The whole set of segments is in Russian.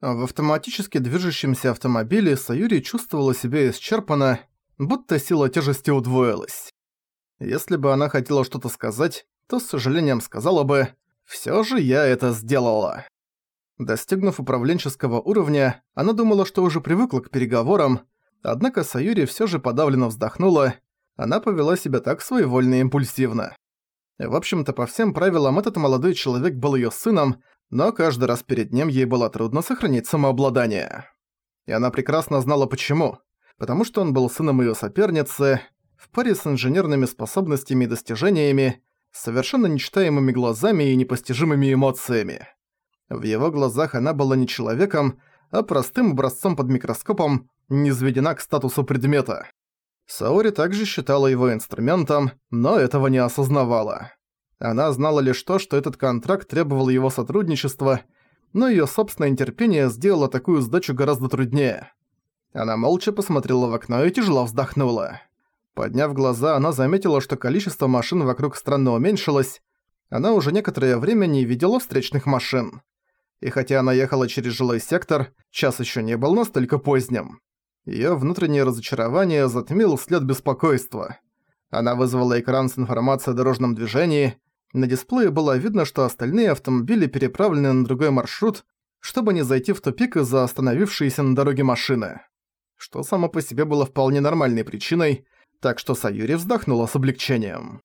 В автоматически движущемся автомобиле Саюри чувствовала себя исчерпанно, будто сила тяжести удвоилась. Если бы она хотела что-то сказать, то с сожалением сказала бы «Всё же я это сделала». Достигнув управленческого уровня, она думала, что уже привыкла к переговорам, однако Саюри всё же подавленно вздохнула, она повела себя так своевольно и импульсивно. В общем-то, по всем правилам, этот молодой человек был её сыном, но каждый раз перед ним ей было трудно сохранить самообладание. И она прекрасно знала почему. Потому что он был сыном её соперницы, в паре с инженерными способностями и достижениями, совершенно нечитаемыми глазами и непостижимыми эмоциями. В его глазах она была не человеком, а простым образцом под микроскопом, низведена к статусу предмета. Саори также считала его инструментом, но этого не осознавала. Она знала лишь то, что этот контракт требовал его сотрудничества, но её собственное нетерпение сделало такую сдачу гораздо труднее. Она молча посмотрела в окно и тяжело вздохнула. Подняв глаза, она заметила, что количество машин вокруг странно уменьшилось. Она уже некоторое время не видела встречных машин. И хотя она ехала через жилой сектор, час ещё не был настолько поздним. Её внутреннее разочарование затмил след беспокойства. Она вызвала экран с информацией о дорожном движении, на дисплее было видно, что остальные автомобили переправлены на другой маршрут, чтобы не зайти в тупик из-за остановившейся на дороге машины. Что само по себе было вполне нормальной причиной, так что Саюри вздохнула с облегчением.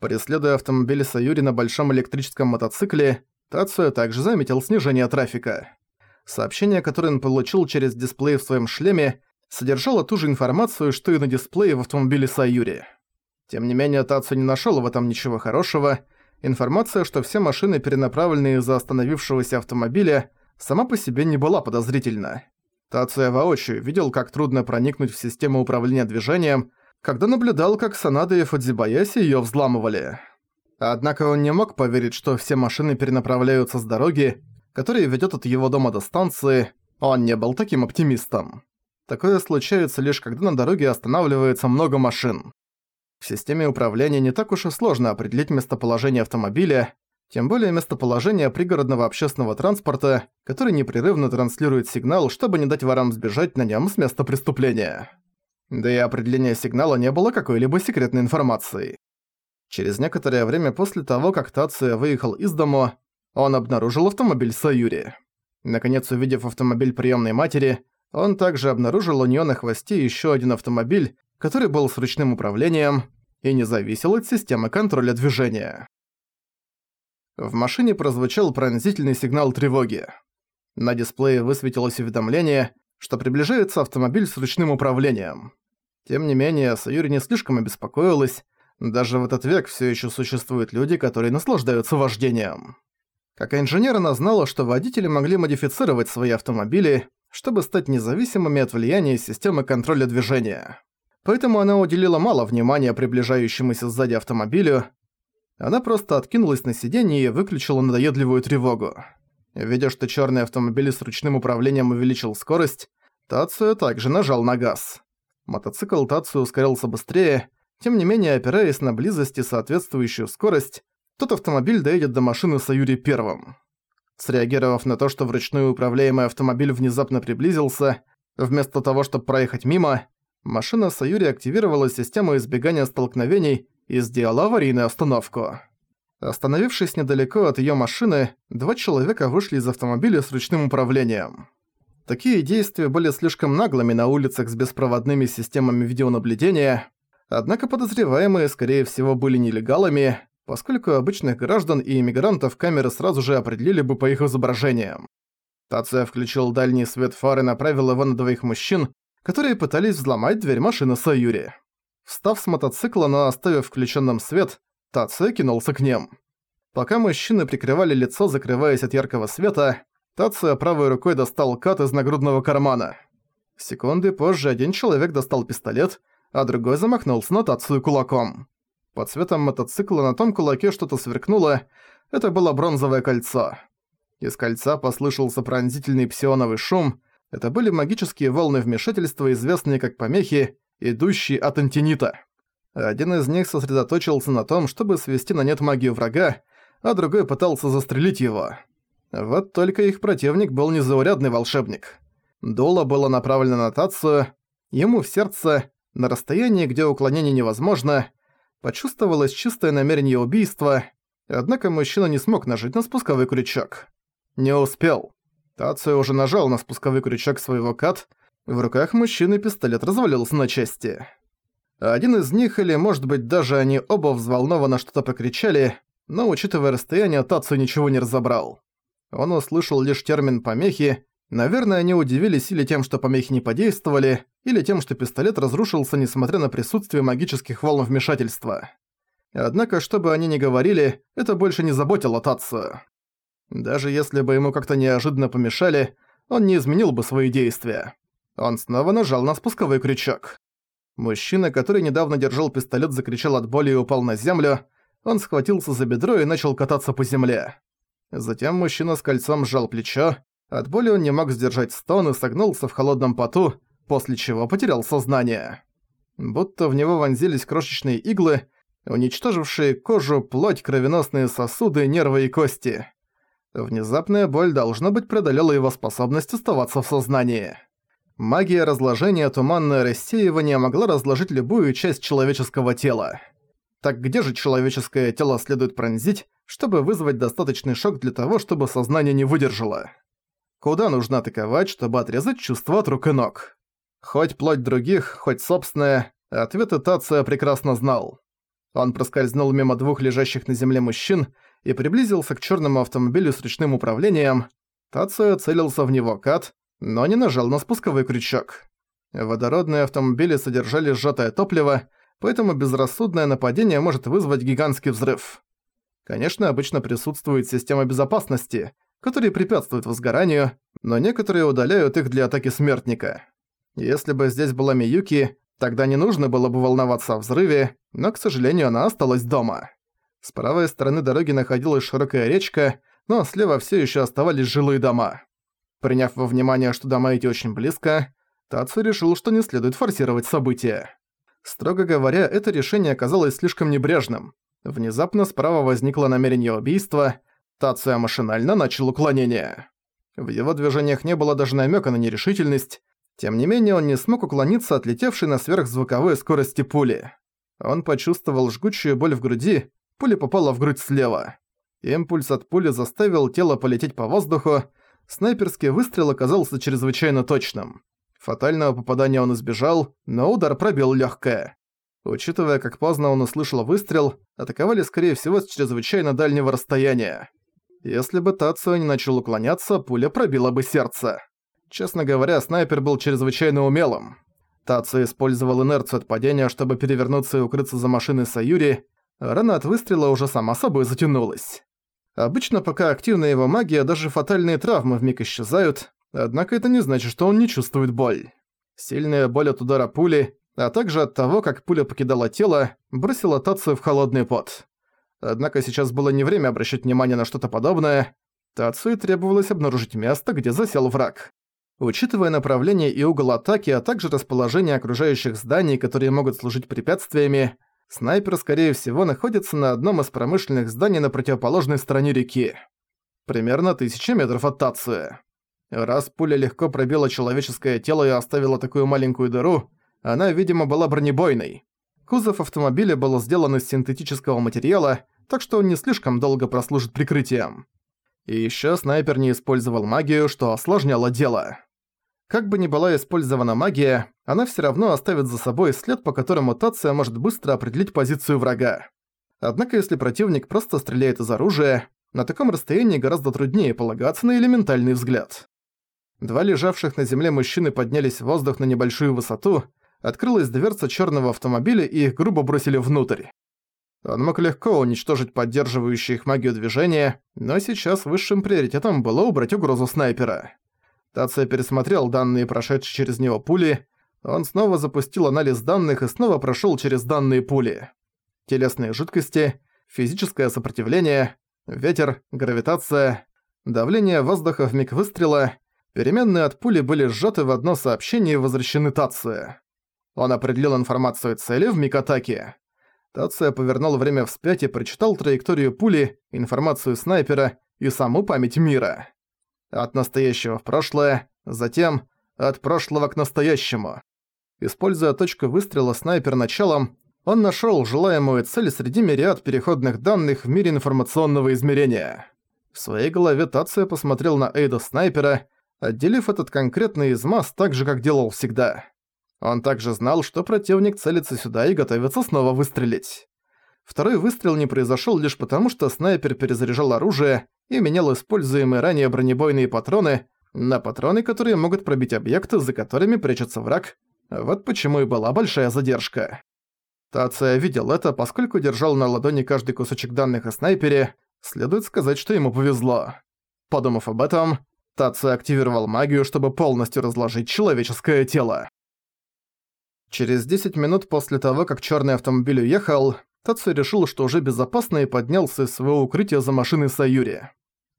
Преследуя автомобиль Саюри на большом электрическом мотоцикле, Тацуя также заметил снижение трафика. Сообщение, которое он получил через дисплей в своем шлеме, содержало ту же информацию, что и на дисплее в автомобиле Саюри. Тем не менее, Тацу не нашёл в этом ничего хорошего. Информация, что все машины перенаправлены из-за остановившегося автомобиля, сама по себе не была подозрительна. Тацуя воочию видел, как трудно проникнуть в систему управления движением, когда наблюдал, как Санада и Фудзибаяси её взламывали. Однако он не мог поверить, что все машины перенаправляются с дороги, которая ведёт от его дома до станции, он не был таким оптимистом. Такое случается лишь когда на дороге останавливается много машин. В системе управления не так уж и сложно определить местоположение автомобиля, тем более местоположение пригородного общественного транспорта, который непрерывно транслирует сигнал, чтобы не дать ворам сбежать на нем с места преступления. Да и определение сигнала не было какой-либо секретной информацией. Через некоторое время после того, как Тация выехал из дома, он обнаружил автомобиль Саюри. Наконец, увидев автомобиль приемной матери, он также обнаружил у нее на хвосте еще один автомобиль, который был с ручным управлением и не зависел от системы контроля движения. В машине прозвучал пронзительный сигнал тревоги. На дисплее высветилось уведомление, что приближается автомобиль с ручным управлением. Тем не менее, Саюри не слишком обеспокоилась, даже в этот век все еще существуют люди, которые наслаждаются вождением. Как инженер она знала, что водители могли модифицировать свои автомобили, чтобы стать независимыми от влияния системы контроля движения поэтому она уделила мало внимания приближающемуся сзади автомобилю. Она просто откинулась на сиденье и выключила надоедливую тревогу. Видя, что черный автомобиль с ручным управлением увеличил скорость, Тацию также нажал на газ. Мотоцикл Тацию ускорился быстрее, тем не менее, опираясь на близость и соответствующую скорость, тот автомобиль доедет до машины Саюри первым. Среагировав на то, что вручную управляемый автомобиль внезапно приблизился, вместо того, чтобы проехать мимо, машина Саюри активировала систему избегания столкновений и сделала аварийную остановку. Остановившись недалеко от её машины, два человека вышли из автомобиля с ручным управлением. Такие действия были слишком наглыми на улицах с беспроводными системами видеонаблюдения, однако подозреваемые, скорее всего, были нелегалами, поскольку обычных граждан и иммигрантов камеры сразу же определили бы по их изображениям. Тация включил дальний свет фары и направил его на двоих мужчин, которые пытались взломать дверь машины Саюри. Встав с мотоцикла, но оставив включенным свет, Тацуя кинулся к ним. Пока мужчины прикрывали лицо, закрываясь от яркого света, Тацуя правой рукой достал кат из нагрудного кармана. Секунды позже один человек достал пистолет, а другой замахнулся на Тацию кулаком. Под светом мотоцикла на том кулаке что-то сверкнуло, это было бронзовое кольцо. Из кольца послышался пронзительный псионовый шум, это были магические волны вмешательства, известные как помехи, идущие от антинита. Один из них сосредоточился на том, чтобы свести на нет магию врага, а другой пытался застрелить его. Вот только их противник был незаурядный волшебник. Дуло было направлено на Тацию, ему в сердце, на расстоянии, где уклонение невозможно, почувствовалось чистое намерение убийства, однако мужчина не смог нажать на спусковой крючок. Не успел. Тацию уже нажал на спусковой крючок своего кат, в руках мужчины пистолет развалился на части. Один из них, или может быть даже они оба взволнованно что-то прокричали, но учитывая расстояние, Тацию ничего не разобрал. Он услышал лишь термин «помехи», наверное, они удивились или тем, что помехи не подействовали, или тем, что пистолет разрушился, несмотря на присутствие магических волн вмешательства. Однако, что бы они ни говорили, это больше не заботило Тацию. Даже если бы ему как-то неожиданно помешали, он не изменил бы свои действия. Он снова нажал на спусковой крючок. Мужчина, который недавно держал пистолет, закричал от боли и упал на землю. Он схватился за бедро и начал кататься по земле. Затем мужчина с кольцом сжал плечо. От боли он не мог сдержать стон и согнулся в холодном поту, после чего потерял сознание. Будто в него вонзились крошечные иглы, уничтожившие кожу, плоть, кровеносные сосуды, нервы и кости. Внезапная боль, должно быть, преодолела его способность оставаться в сознании. Магия разложения туманное рассеивание могла разложить любую часть человеческого тела. Так где же человеческое тело следует пронзить, чтобы вызвать достаточный шок для того, чтобы сознание не выдержало? Куда нужно атаковать, чтобы отрезать чувства от рук и ног? Хоть плоть других, хоть собственная, ответы Тация прекрасно знал. Он проскользнул мимо двух лежащих на земле мужчин и приблизился к черному автомобилю с ручным управлением. Тация целился в него кат, но не нажал на спусковой крючок. Водородные автомобили содержали сжатое топливо, поэтому безрассудное нападение может вызвать гигантский взрыв. Конечно, обычно присутствует система безопасности, которая препятствует возгоранию, но некоторые удаляют их для атаки смертника. Если бы здесь была Миюки, тогда не нужно было бы волноваться о взрыве, но, к сожалению, она осталась дома. С правой стороны дороги находилась широкая речка, но слева все еще оставались жилые дома. Приняв во внимание, что дома эти очень близко, Тацу решил, что не следует форсировать события. Строго говоря, это решение оказалось слишком небрежным. Внезапно справа возникло намерение убийства, Тацуя машинально начал уклонение. В его движениях не было даже намека на нерешительность, тем не менее он не смог уклониться от летевшей на сверхзвуковой скорости пули. Он почувствовал жгучую боль в груди, пуля попала в грудь слева. Импульс от пули заставил тело полететь по воздуху, снайперский выстрел оказался чрезвычайно точным. Фатального попадания он избежал, но удар пробил легкое. Учитывая, как поздно он услышал выстрел, атаковали скорее всего с чрезвычайно дальнего расстояния. Если бы Тацио не начал уклоняться, пуля пробила бы сердце. Честно говоря, снайпер был чрезвычайно умелым. Тацио использовал инерцию от падения, чтобы перевернуться и укрыться за машиной Саюри. Рана от выстрела уже сама собой затянулась. Обычно, пока активна его магия, даже фатальные травмы вмиг исчезают, однако это не значит, что он не чувствует боль. Сильная боль от удара пули, а также от того, как пуля покидала тело, бросила Тацию в холодный пот. Однако сейчас было не время обращать внимание на что-то подобное. Тацию требовалось обнаружить место, где засел враг. Учитывая направление и угол атаки, а также расположение окружающих зданий, которые могут служить препятствиями, Снайпер, скорее всего, находится на одном из промышленных зданий на противоположной стороне реки. Примерно тысяча метров от Тации. Раз пуля легко пробила человеческое тело и оставила такую маленькую дыру, она, видимо, была бронебойной. Кузов автомобиля был сделан из синтетического материала, так что он не слишком долго прослужит прикрытием. И ещё снайпер не использовал магию, что осложняло дело. Как бы ни была использована магия, она всё равно оставит за собой след, по которому Тация может быстро определить позицию врага. Однако если противник просто стреляет из оружия, на таком расстоянии гораздо труднее полагаться на элементальный взгляд. Два лежавших на земле мужчины поднялись в воздух на небольшую высоту, открылась дверца чёрного автомобиля и их грубо бросили внутрь. Он мог легко уничтожить поддерживающие их магию движения, но сейчас высшим приоритетом было убрать угрозу снайпера. Тация пересмотрел данные прошедшие через него пули, он снова запустил анализ данных и снова прошёл через данные пули. Телесные жидкости, физическое сопротивление, ветер, гравитация, давление воздуха в миг выстрела, переменные от пули были сжаты в одно сообщение и возвращены Тация. Он определил информацию цели в миг атаки. Тация повернул время вспять и прочитал траекторию пули, информацию снайпера и саму память мира. От настоящего в прошлое, затем от прошлого к настоящему. Используя точку выстрела снайпер началом, он нашёл желаемую цель среди мириад переходных данных в мире информационного измерения. В своей голове Тация посмотрел на Эйда снайпера, отделив этот конкретный измаз так же, как делал всегда. Он также знал, что противник целится сюда и готовится снова выстрелить. Второй выстрел не произошёл лишь потому, что снайпер перезаряжал оружие и менял используемые ранее бронебойные патроны на патроны, которые могут пробить объекты, за которыми прячется враг. Вот почему и была большая задержка. Тация видел это, поскольку держал на ладони каждый кусочек данных о снайпере, следует сказать, что ему повезло. Подумав об этом, Тация активировал магию, чтобы полностью разложить человеческое тело. Через 10 минут после того, как черный автомобиль уехал, Тацу решил, что уже безопасно и поднялся из своего укрытия за машиной Саюри.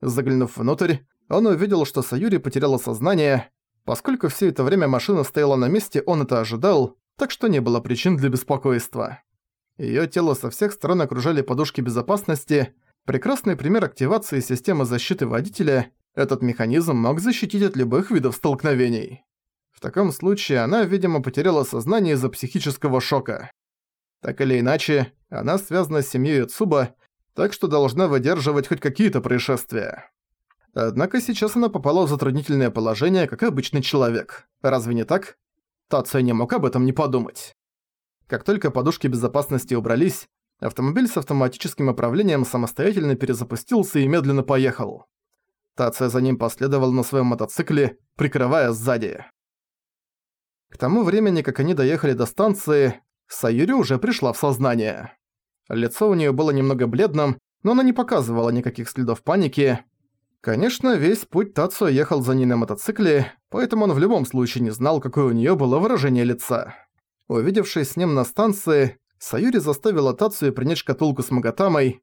Заглянув внутрь, он увидел, что Саюри потеряла сознание. Поскольку все это время машина стояла на месте, он это ожидал, так что не было причин для беспокойства. Её тело со всех сторон окружали подушки безопасности. Прекрасный пример активации системы защиты водителя, этот механизм мог защитить от любых видов столкновений. В таком случае она, видимо, потеряла сознание из-за психического шока. Так или иначе, она связана с семьей Цуба, так что должна выдерживать хоть какие-то происшествия. Однако сейчас она попала в затруднительное положение, как обычный человек. Разве не так? Тация не мог об этом не подумать. Как только подушки безопасности убрались, автомобиль с автоматическим управлением самостоятельно перезапустился и медленно поехал. Тация за ним последовал на своем мотоцикле, прикрывая сзади. К тому времени, как они доехали до станции, Саюри уже пришла в сознание. Лицо у нее было немного бледным, но она не показывала никаких следов паники. Конечно, весь путь Тацу ехал за ней на мотоцикле, поэтому он в любом случае не знал, какое у нее было выражение лица. Увидевшись с ним на станции, Саюри заставила Тацию принять шкатулку с Магатамой.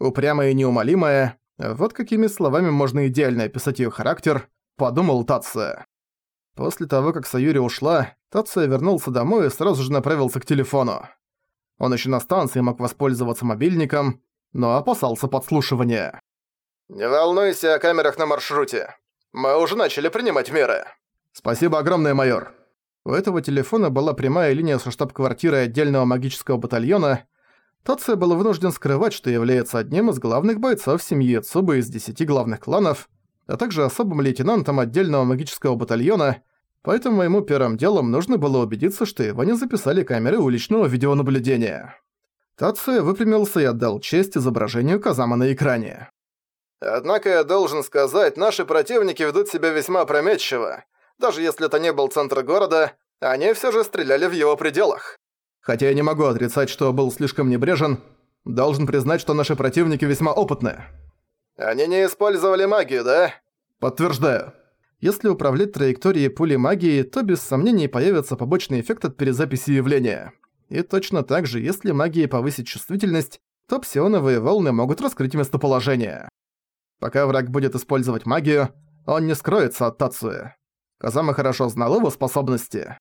Упрямая и неумолимая, вот какими словами можно идеально описать ее характер, подумал Тация. После того, как Саюри ушла, Тация вернулся домой и сразу же направился к телефону. Он еще на станции мог воспользоваться мобильником, но опасался подслушивания. «Не волнуйся о камерах на маршруте. Мы уже начали принимать меры». «Спасибо огромное, майор». У этого телефона была прямая линия со штаб-квартиры отдельного магического батальона. Тация был вынужден скрывать, что является одним из главных бойцов семьи Цубы из десяти главных кланов, а также особым лейтенантом отдельного магического батальона, поэтому ему первым делом нужно было убедиться, что его не записали камеры уличного видеонаблюдения. Тация выпрямился и отдал честь изображению Казама на экране. «Однако я должен сказать, наши противники ведут себя весьма опрометчиво. Даже если это не был центр города, они все же стреляли в его пределах». Хотя я не могу отрицать, что был слишком небрежен, должен признать, что наши противники весьма опытны. Они не использовали магию, да? Подтверждаю. Если управлять траекторией пули магии, то без сомнений появится побочный эффект от перезаписи явления. И точно так же, если магией повысить чувствительность, то псионовые волны могут раскрыть местоположение. Пока враг будет использовать магию, он не скроется от Тацуи. Казама хорошо знал его способности.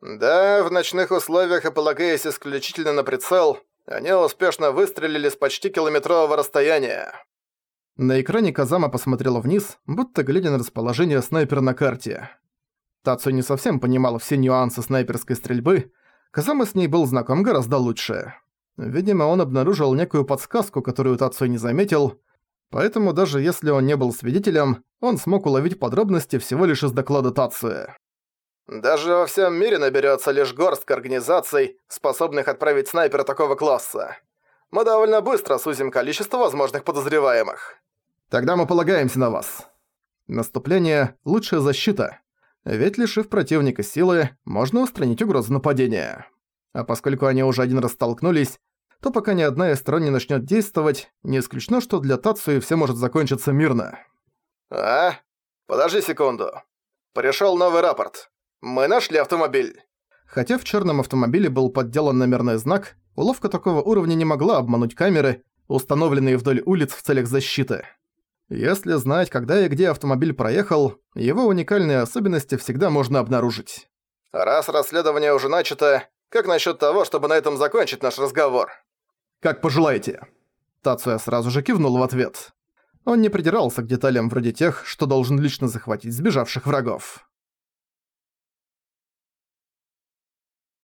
Да, в ночных условиях и полагаясь исключительно на прицел, они успешно выстрелили с почти километрового расстояния. На экране Казама посмотрела вниз, будто глядя на расположение снайпера на карте. Тацу не совсем понимал все нюансы снайперской стрельбы, Казама с ней был знаком гораздо лучше. Видимо, он обнаружил некую подсказку, которую Тацу не заметил, поэтому даже если он не был свидетелем, он смог уловить подробности всего лишь из доклада Тацу. «Даже во всем мире наберется лишь горстка организаций, способных отправить снайпера такого класса. Мы довольно быстро сузим количество возможных подозреваемых». Тогда мы полагаемся на вас. Наступление – лучшая защита. Ведь лишив противника силы, можно устранить угрозу нападения. А поскольку они уже один раз столкнулись, то пока ни одна из сторон не начнет действовать, не исключено, что для Тацуи все может закончиться мирно. «А? Подожди секунду. Пришел новый рапорт. Мы нашли автомобиль». Хотя в черном автомобиле был подделан номерной знак, уловка такого уровня не могла обмануть камеры, установленные вдоль улиц в целях защиты. Если знать, когда и где автомобиль проехал, его уникальные особенности всегда можно обнаружить. «Раз расследование уже начато, как насчет того, чтобы на этом закончить наш разговор?» «Как пожелаете». Тацуя сразу же кивнул в ответ. Он не придирался к деталям вроде тех, что должен лично захватить сбежавших врагов.